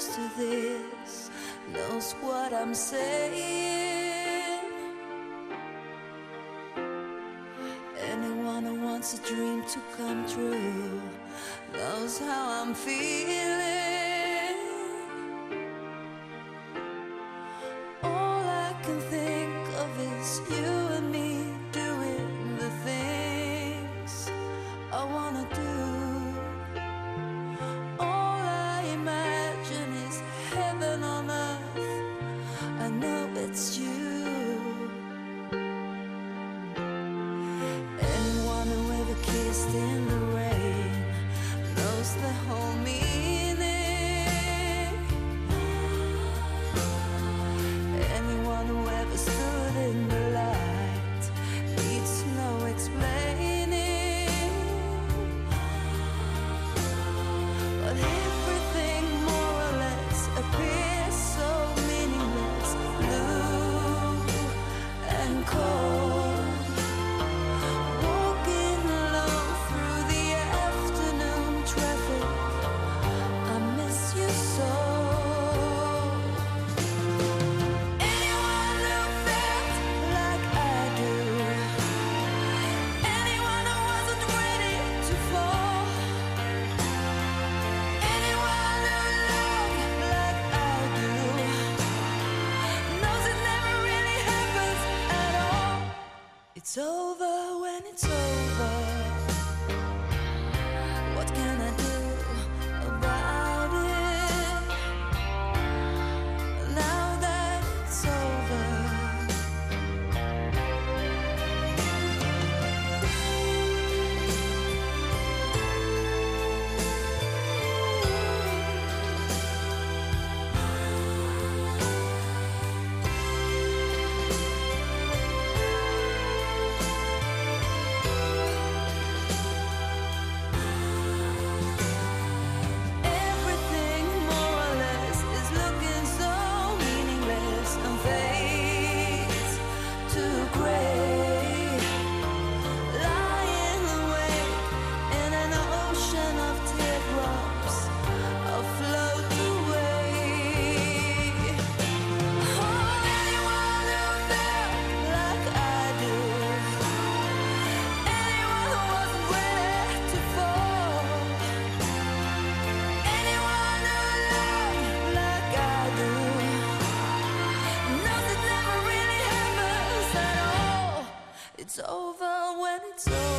listens to this knows what I'm saying. Anyone who wants a dream to come true knows how I'm feeling. when it's over. over when it's over.